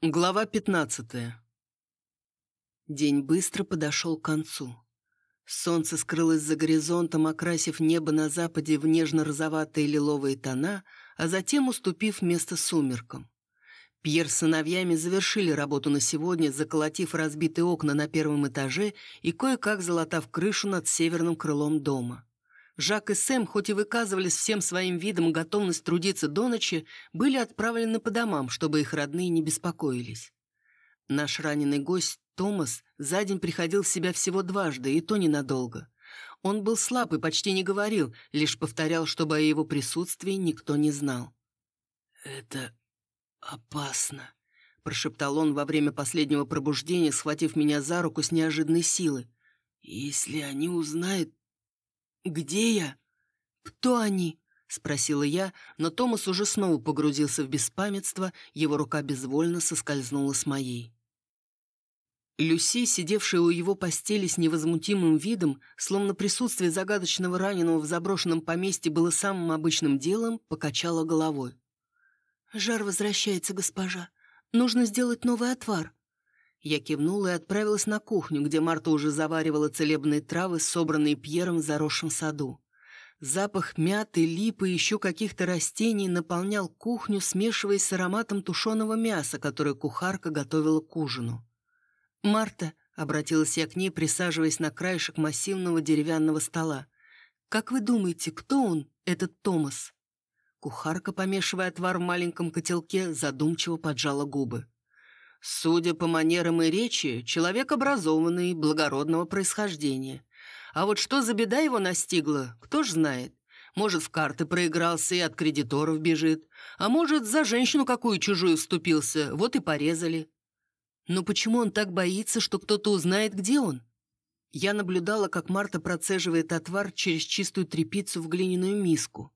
Глава 15 День быстро подошел к концу. Солнце скрылось за горизонтом, окрасив небо на западе в нежно-розоватые лиловые тона, а затем уступив место сумеркам. Пьер с сыновьями завершили работу на сегодня, заколотив разбитые окна на первом этаже и кое-как залатав крышу над северным крылом дома. Жак и Сэм, хоть и выказывали всем своим видом готовность трудиться до ночи, были отправлены по домам, чтобы их родные не беспокоились. Наш раненый гость, Томас, за день приходил в себя всего дважды, и то ненадолго. Он был слаб и почти не говорил, лишь повторял, чтобы о его присутствии никто не знал. «Это опасно», — прошептал он во время последнего пробуждения, схватив меня за руку с неожиданной силы. «Если они узнают, «Где я? Кто они?» — спросила я, но Томас уже снова погрузился в беспамятство, его рука безвольно соскользнула с моей. Люси, сидевшая у его постели с невозмутимым видом, словно присутствие загадочного раненого в заброшенном поместье было самым обычным делом, покачала головой. «Жар возвращается, госпожа. Нужно сделать новый отвар. Я кивнула и отправилась на кухню, где Марта уже заваривала целебные травы, собранные Пьером в заросшем саду. Запах мяты, липы и еще каких-то растений наполнял кухню, смешиваясь с ароматом тушеного мяса, которое кухарка готовила к ужину. «Марта», — обратилась я к ней, присаживаясь на краешек массивного деревянного стола, «как вы думаете, кто он, этот Томас?» Кухарка, помешивая отвар в маленьком котелке, задумчиво поджала губы. Судя по манерам и речи, человек образованный, благородного происхождения. А вот что за беда его настигла, кто ж знает. Может, в карты проигрался и от кредиторов бежит. А может, за женщину какую чужую вступился, вот и порезали. Но почему он так боится, что кто-то узнает, где он? Я наблюдала, как Марта процеживает отвар через чистую тряпицу в глиняную миску.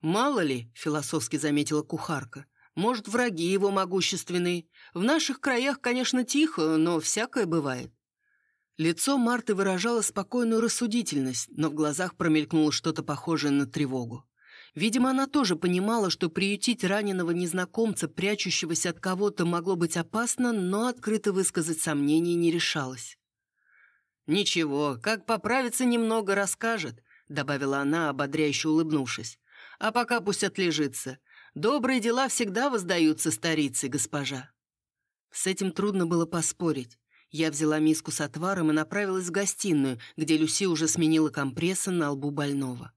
«Мало ли», — философски заметила кухарка, может, враги его могущественные. В наших краях, конечно, тихо, но всякое бывает. Лицо Марты выражало спокойную рассудительность, но в глазах промелькнуло что-то похожее на тревогу. Видимо, она тоже понимала, что приютить раненого незнакомца, прячущегося от кого-то, могло быть опасно, но открыто высказать сомнения не решалась. «Ничего, как поправиться немного расскажет», — добавила она, ободряюще улыбнувшись. «А пока пусть отлежится. Добрые дела всегда воздаются старице, госпожа». С этим трудно было поспорить. Я взяла миску с отваром и направилась в гостиную, где Люси уже сменила компрессы на лбу больного.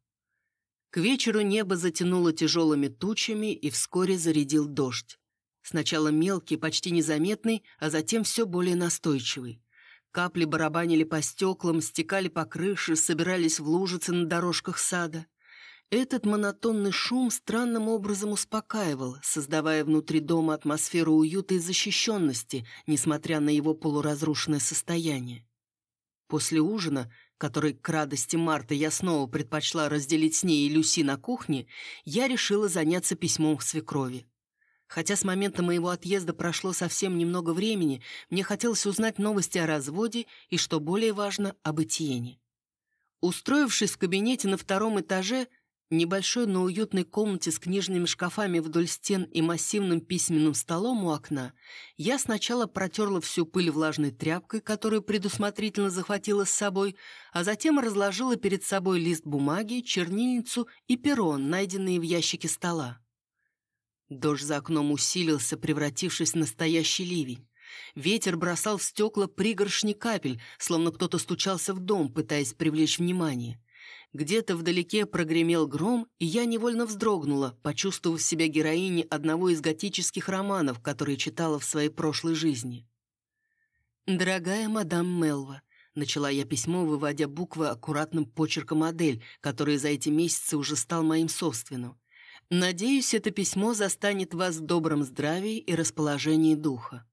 К вечеру небо затянуло тяжелыми тучами и вскоре зарядил дождь. Сначала мелкий, почти незаметный, а затем все более настойчивый. Капли барабанили по стеклам, стекали по крыше, собирались в лужицы на дорожках сада. Этот монотонный шум странным образом успокаивал, создавая внутри дома атмосферу уюта и защищенности, несмотря на его полуразрушенное состояние. После ужина, который, к радости Марты, я снова предпочла разделить с ней и Люси на кухне, я решила заняться письмом к свекрови. Хотя с момента моего отъезда прошло совсем немного времени, мне хотелось узнать новости о разводе и, что более важно, об Этьене. Устроившись в кабинете на втором этаже, Небольшой, но уютной комнате с книжными шкафами вдоль стен и массивным письменным столом у окна я сначала протерла всю пыль влажной тряпкой, которую предусмотрительно захватила с собой, а затем разложила перед собой лист бумаги, чернильницу и перо, найденные в ящике стола. Дождь за окном усилился, превратившись в настоящий ливень. Ветер бросал в стекла пригоршни капель, словно кто-то стучался в дом, пытаясь привлечь внимание. Где-то вдалеке прогремел гром, и я невольно вздрогнула, почувствовав себя героиней одного из готических романов, которые читала в своей прошлой жизни. «Дорогая мадам Мелва», — начала я письмо, выводя буквы аккуратным почерком модель, который за эти месяцы уже стал моим собственным. «Надеюсь, это письмо застанет вас в добром здравии и расположении духа».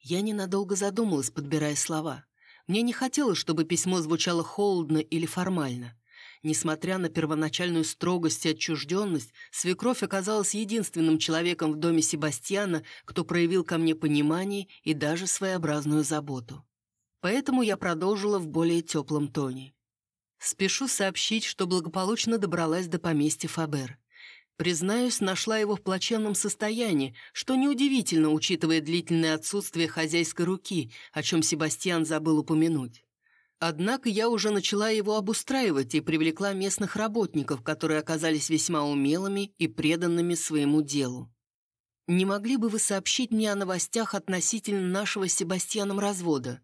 Я ненадолго задумалась, подбирая слова. Мне не хотелось, чтобы письмо звучало холодно или формально. Несмотря на первоначальную строгость и отчужденность, свекровь оказалась единственным человеком в доме Себастьяна, кто проявил ко мне понимание и даже своеобразную заботу. Поэтому я продолжила в более теплом тоне. Спешу сообщить, что благополучно добралась до поместья Фабер. Признаюсь, нашла его в плачевном состоянии, что неудивительно, учитывая длительное отсутствие хозяйской руки, о чем Себастьян забыл упомянуть. Однако я уже начала его обустраивать и привлекла местных работников, которые оказались весьма умелыми и преданными своему делу. Не могли бы вы сообщить мне о новостях относительно нашего с Себастьяном развода?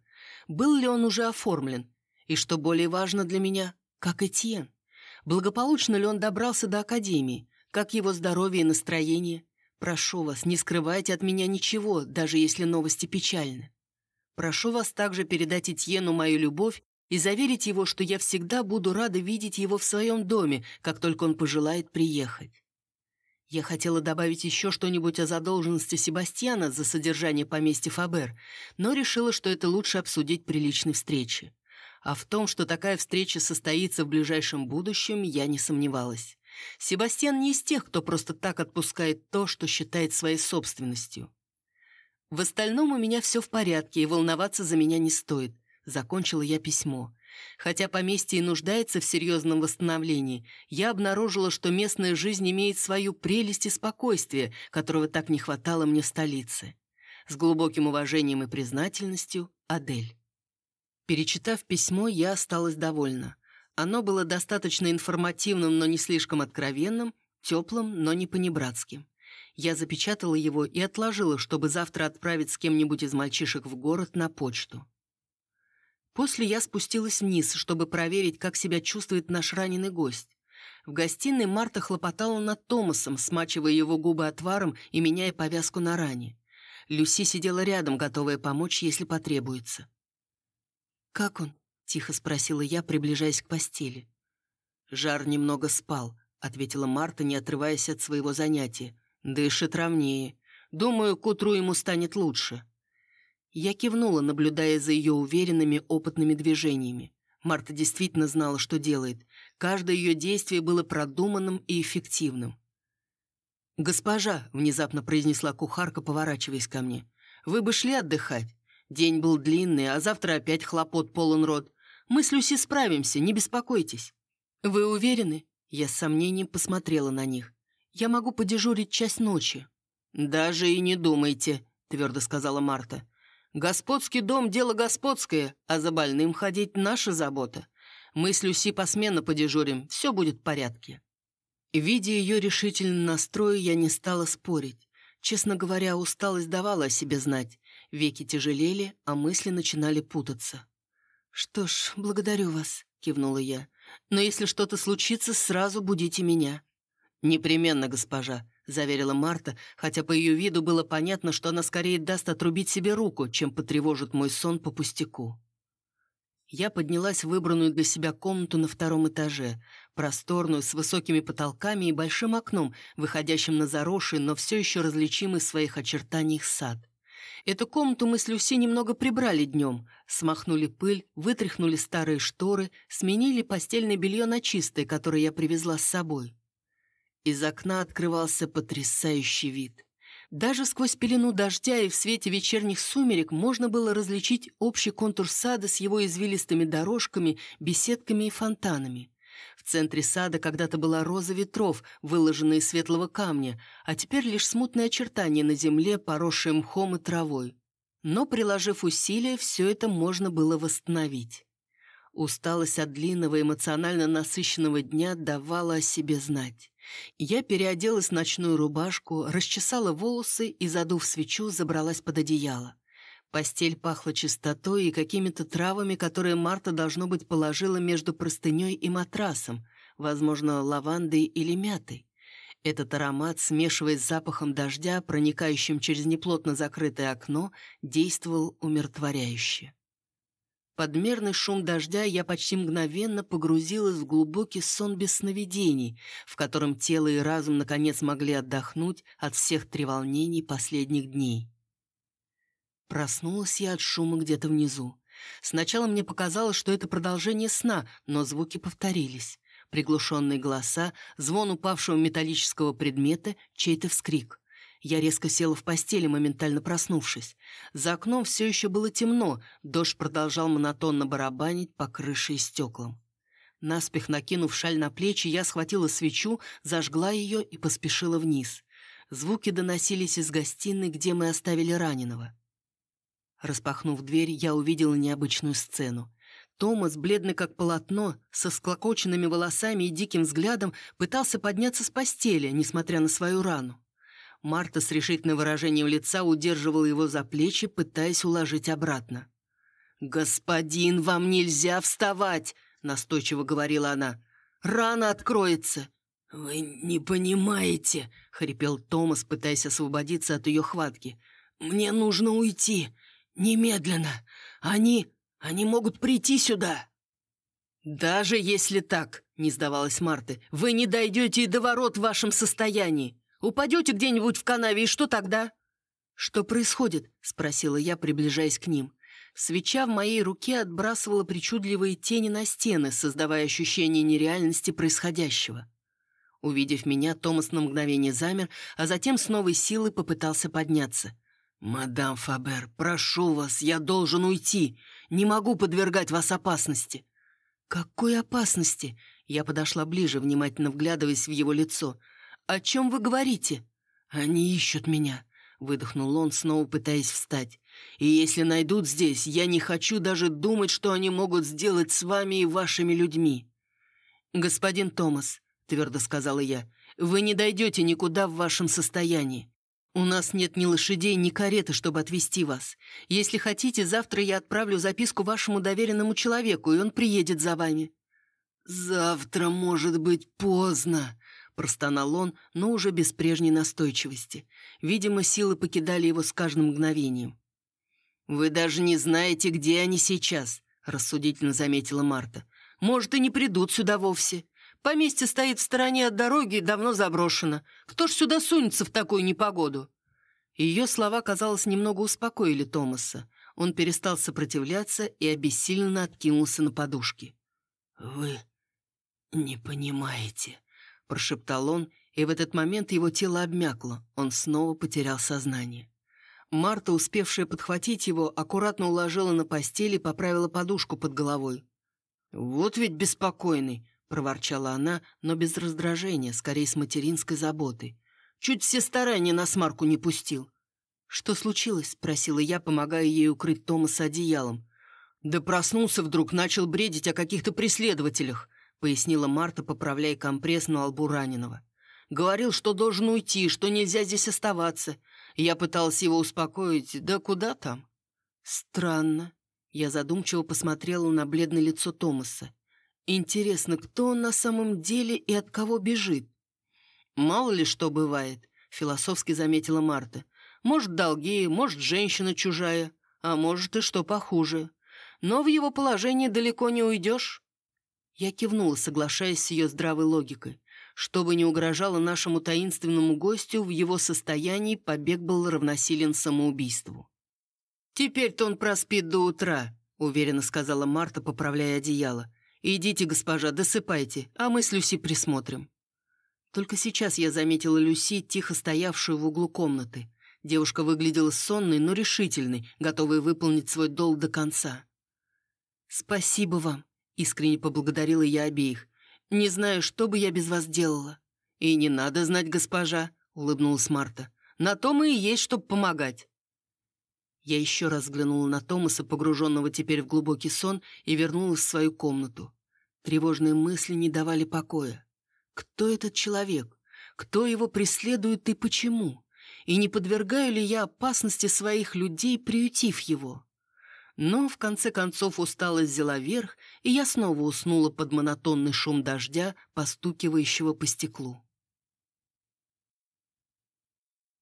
Был ли он уже оформлен? И что более важно для меня, как Этьен? Благополучно ли он добрался до Академии? Как его здоровье и настроение? Прошу вас, не скрывайте от меня ничего, даже если новости печальны. Прошу вас также передать Этьену мою любовь и заверить его, что я всегда буду рада видеть его в своем доме, как только он пожелает приехать. Я хотела добавить еще что-нибудь о задолженности Себастьяна за содержание поместья Фабер, но решила, что это лучше обсудить при личной встрече. А в том, что такая встреча состоится в ближайшем будущем, я не сомневалась. Себастьян не из тех, кто просто так отпускает то, что считает своей собственностью. В остальном у меня все в порядке, и волноваться за меня не стоит. Закончила я письмо. Хотя поместье и нуждается в серьезном восстановлении, я обнаружила, что местная жизнь имеет свою прелесть и спокойствие, которого так не хватало мне в столице. С глубоким уважением и признательностью, Адель. Перечитав письмо, я осталась довольна. Оно было достаточно информативным, но не слишком откровенным, теплым, но не понебратским. Я запечатала его и отложила, чтобы завтра отправить с кем-нибудь из мальчишек в город на почту. После я спустилась вниз, чтобы проверить, как себя чувствует наш раненый гость. В гостиной Марта хлопотала над Томасом, смачивая его губы отваром и меняя повязку на ране. Люси сидела рядом, готовая помочь, если потребуется. «Как он?» тихо спросила я, приближаясь к постели. «Жар немного спал», — ответила Марта, не отрываясь от своего занятия. «Дышит ровнее. Думаю, к утру ему станет лучше». Я кивнула, наблюдая за ее уверенными, опытными движениями. Марта действительно знала, что делает. Каждое ее действие было продуманным и эффективным. «Госпожа», — внезапно произнесла кухарка, поворачиваясь ко мне, — «вы бы шли отдыхать. День был длинный, а завтра опять хлопот полон рот. Мы с Люси справимся, не беспокойтесь». «Вы уверены?» Я с сомнением посмотрела на них. «Я могу подежурить часть ночи». «Даже и не думайте», — твердо сказала Марта. «Господский дом — дело господское, а за больным ходить — наша забота. Мы с Люси посменно подежурим, все будет в порядке». Видя ее решительный настрой, я не стала спорить. Честно говоря, усталость давала о себе знать. Веки тяжелели, а мысли начинали путаться. «Что ж, благодарю вас», — кивнула я. «Но если что-то случится, сразу будите меня». «Непременно, госпожа», — заверила Марта, хотя по ее виду было понятно, что она скорее даст отрубить себе руку, чем потревожит мой сон по пустяку. Я поднялась в выбранную для себя комнату на втором этаже, просторную, с высокими потолками и большим окном, выходящим на заросший, но все еще различимый в своих очертаниях сад. Эту комнату мы с Люси немного прибрали днем, смахнули пыль, вытряхнули старые шторы, сменили постельное белье на чистое, которое я привезла с собой. Из окна открывался потрясающий вид. Даже сквозь пелену дождя и в свете вечерних сумерек можно было различить общий контур сада с его извилистыми дорожками, беседками и фонтанами. В центре сада когда-то была роза ветров, выложенная из светлого камня, а теперь лишь смутные очертания на земле, поросшие мхом и травой. Но, приложив усилия, все это можно было восстановить. Усталость от длинного эмоционально насыщенного дня давала о себе знать. Я переоделась в ночную рубашку, расчесала волосы и, задув свечу, забралась под одеяло. Постель пахла чистотой и какими-то травами, которые Марта, должно быть, положила между простыней и матрасом, возможно, лавандой или мятой. Этот аромат, смешиваясь с запахом дождя, проникающим через неплотно закрытое окно, действовал умиротворяюще. Подмерный шум дождя я почти мгновенно погрузилась в глубокий сон без сновидений, в котором тело и разум наконец могли отдохнуть от всех треволнений последних дней. Проснулась я от шума где-то внизу. Сначала мне показалось, что это продолжение сна, но звуки повторились. Приглушенные голоса, звон упавшего металлического предмета, чей-то вскрик. Я резко села в постели, моментально проснувшись. За окном все еще было темно, дождь продолжал монотонно барабанить по крыше и стеклам. Наспех накинув шаль на плечи, я схватила свечу, зажгла ее и поспешила вниз. Звуки доносились из гостиной, где мы оставили раненого. Распахнув дверь, я увидела необычную сцену. Томас, бледный как полотно, со склокоченными волосами и диким взглядом, пытался подняться с постели, несмотря на свою рану. Марта с решительным выражением лица удерживала его за плечи, пытаясь уложить обратно. «Господин, вам нельзя вставать!» — настойчиво говорила она. «Рана откроется!» «Вы не понимаете!» — хрипел Томас, пытаясь освободиться от ее хватки. «Мне нужно уйти! Немедленно! Они... они могут прийти сюда!» «Даже если так, — не сдавалась Марта, — вы не дойдете и до ворот в вашем состоянии. Упадете где-нибудь в канаве, и что тогда?» «Что происходит?» — спросила я, приближаясь к ним. Свеча в моей руке отбрасывала причудливые тени на стены, создавая ощущение нереальности происходящего. Увидев меня, Томас на мгновение замер, а затем с новой силой попытался подняться. «Мадам Фабер, прошу вас, я должен уйти. Не могу подвергать вас опасности». «Какой опасности?» Я подошла ближе, внимательно вглядываясь в его лицо. «О чем вы говорите?» «Они ищут меня», — выдохнул он, снова пытаясь встать. «И если найдут здесь, я не хочу даже думать, что они могут сделать с вами и вашими людьми». «Господин Томас», — твердо сказала я, — «вы не дойдете никуда в вашем состоянии. У нас нет ни лошадей, ни кареты, чтобы отвезти вас. Если хотите, завтра я отправлю записку вашему доверенному человеку, и он приедет за вами». «Завтра может быть поздно», Простонал он, но уже без прежней настойчивости. Видимо, силы покидали его с каждым мгновением. «Вы даже не знаете, где они сейчас», — рассудительно заметила Марта. «Может, и не придут сюда вовсе. Поместье стоит в стороне от дороги и давно заброшено. Кто ж сюда сунется в такую непогоду?» Ее слова, казалось, немного успокоили Томаса. Он перестал сопротивляться и обессиленно откинулся на подушки. «Вы не понимаете», прошептал он, и в этот момент его тело обмякло, он снова потерял сознание. Марта, успевшая подхватить его, аккуратно уложила на постель и поправила подушку под головой. «Вот ведь беспокойный!» — проворчала она, но без раздражения, скорее с материнской заботой. «Чуть все старания на смарку не пустил». «Что случилось?» — спросила я, помогая ей укрыть Томаса одеялом. «Да проснулся вдруг, начал бредить о каких-то преследователях. — пояснила Марта, поправляя компресс на лбу раненого. «Говорил, что должен уйти, что нельзя здесь оставаться. Я пытался его успокоить, да куда там?» «Странно». Я задумчиво посмотрела на бледное лицо Томаса. «Интересно, кто он на самом деле и от кого бежит?» «Мало ли что бывает», — философски заметила Марта. «Может, долги, может, женщина чужая, а может, и что похуже. Но в его положении далеко не уйдешь». Я кивнула, соглашаясь с ее здравой логикой. Что бы ни угрожало нашему таинственному гостю, в его состоянии побег был равносилен самоубийству. «Теперь-то он проспит до утра», — уверенно сказала Марта, поправляя одеяло. «Идите, госпожа, досыпайте, а мы с Люси присмотрим». Только сейчас я заметила Люси, тихо стоявшую в углу комнаты. Девушка выглядела сонной, но решительной, готовой выполнить свой долг до конца. «Спасибо вам», Искренне поблагодарила я обеих. «Не знаю, что бы я без вас делала». «И не надо знать, госпожа», — улыбнулась Марта. «На то мы и есть, чтобы помогать». Я еще раз взглянула на Томаса, погруженного теперь в глубокий сон, и вернулась в свою комнату. Тревожные мысли не давали покоя. Кто этот человек? Кто его преследует и почему? И не подвергаю ли я опасности своих людей, приютив его? Но, в конце концов, усталость взяла верх, и я снова уснула под монотонный шум дождя, постукивающего по стеклу.